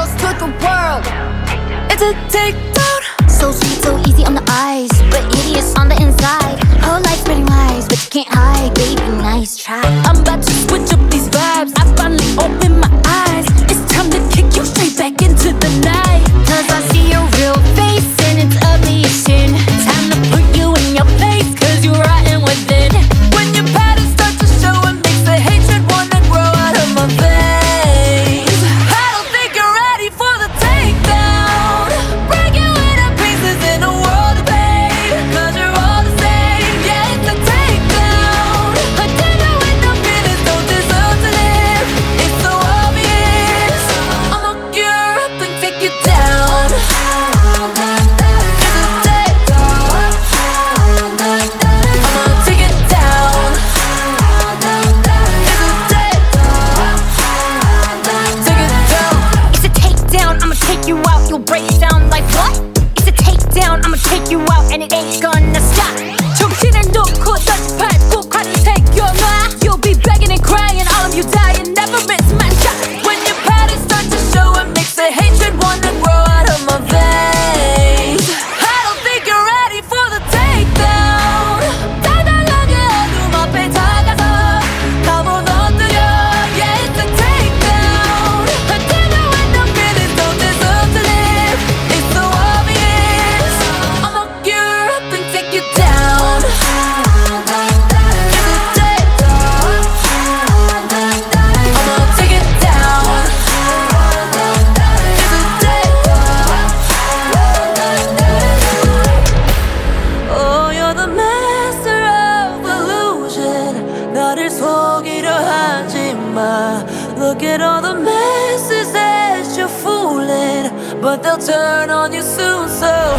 girls to the world. It's a takedown. So sweet, so easy on the eyes, but hideous on the inside. Whole life's spreading lies, but you can't hide, baby. Nice try. 나를 속이려 하지 마. Look at all the messes that you're fooling But they'll turn on you soon so